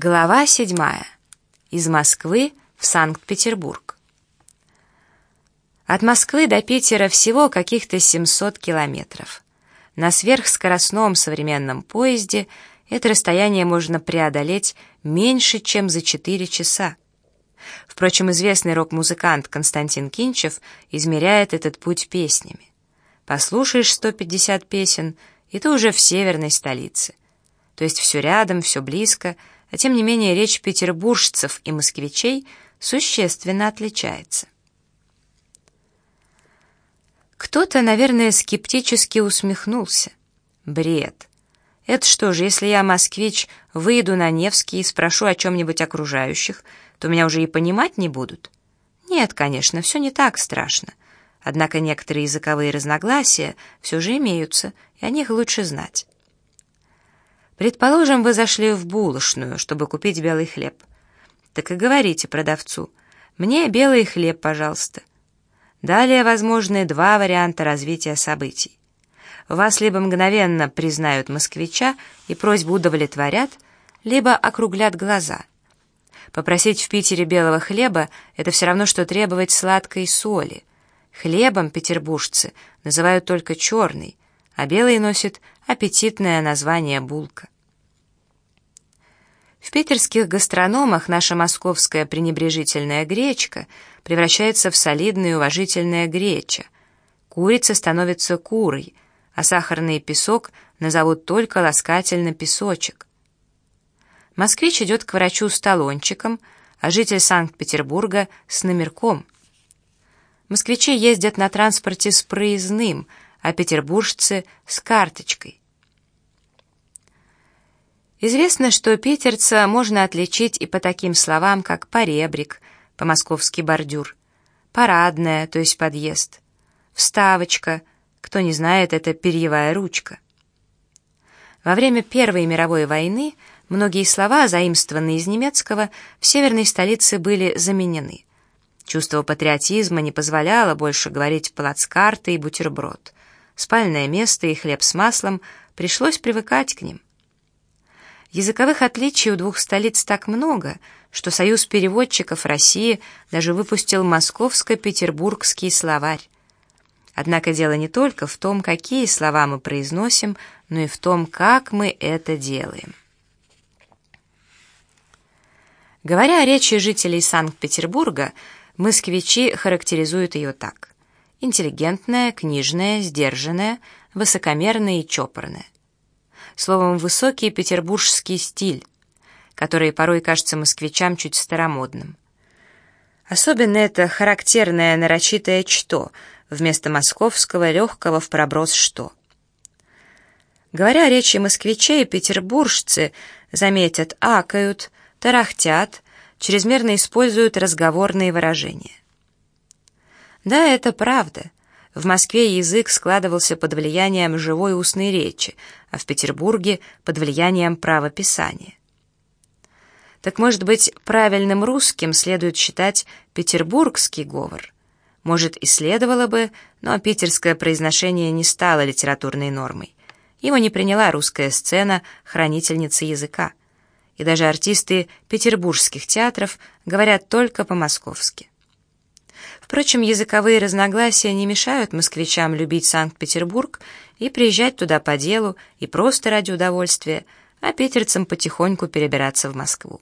Глава седьмая. Из Москвы в Санкт-Петербург. От Москвы до Питера всего каких-то 700 километров. На сверхскоростном современном поезде это расстояние можно преодолеть меньше, чем за 4 часа. Впрочем, известный рок-музыкант Константин Кинчев измеряет этот путь песнями. Послушаешь 150 песен, и ты уже в северной столице. То есть все рядом, все близко — а тем не менее речь петербуржцев и москвичей существенно отличается. Кто-то, наверное, скептически усмехнулся. Бред. Это что же, если я, москвич, выйду на Невский и спрошу о чем-нибудь окружающих, то меня уже и понимать не будут? Нет, конечно, все не так страшно. Однако некоторые языковые разногласия все же имеются, и о них лучше знать. Предположим, вы зашли в булочную, чтобы купить белый хлеб. Так и говорите продавцу: "Мне белый хлеб, пожалуйста". Далее возможны два варианта развития событий. Вас либо мгновенно признают москвича и просьбу удовлетворят, либо округлят глаза. Попросить в Питере белого хлеба это все равно что требовать сладкой соли. Хлебом петербуржцы называют только черный, а белый носит аппетитное название булка. В питерских гастрономах наша московская пренебрежительная гречка превращается в солидное и уважительное греча. Курица становится курой, а сахарный песок назовут только ласкательно песочек. Москвич идет к врачу с талончиком, а житель Санкт-Петербурга с номерком. Москвичи ездят на транспорте с проездным – а петербуржцы с карточкой. Известно, что питерца можно отличить и по таким словам, как поребрик, по-московски бордюр, парадная, то есть подъезд, вставочка, кто не знает, это перьевая ручка. Во время Первой мировой войны многие слова, заимствованные из немецкого, в северной столице были заменены. Чувство патриотизма не позволяло больше говорить плацкарты и бутерброд спальное место и хлеб с маслом, пришлось привыкать к ним. Языковых отличий у двух столиц так много, что Союз переводчиков России даже выпустил московско-петербургский словарь. Однако дело не только в том, какие слова мы произносим, но и в том, как мы это делаем. Говоря о речи жителей Санкт-Петербурга, москвичи характеризуют ее так: интеллигентная, книжная, сдержанная, высокомерная и чопорная. Словом, высокий петербургский стиль, который порой кажется москвичам чуть старомодным. Особенно это характерное нарочитое «что» вместо московского легкого в проброс «что». Говоря о речи москвичей, петербуржцы заметят, акают, тарахтят, чрезмерно используют разговорные выражения. Да, это правда. В Москве язык складывался под влиянием живой устной речи, а в Петербурге под влиянием правописания. Так может быть, правильным русским следует считать петербургский говор? Может, и следовало бы, но питерское произношение не стало литературной нормой. Его не приняла русская сцена, хранительница языка. И даже артисты петербургских театров говорят только по-московски. Впрочем, языковые разногласия не мешают москвичам любить Санкт-Петербург и приезжать туда по делу и просто ради удовольствия, а питерцам потихоньку перебираться в Москву.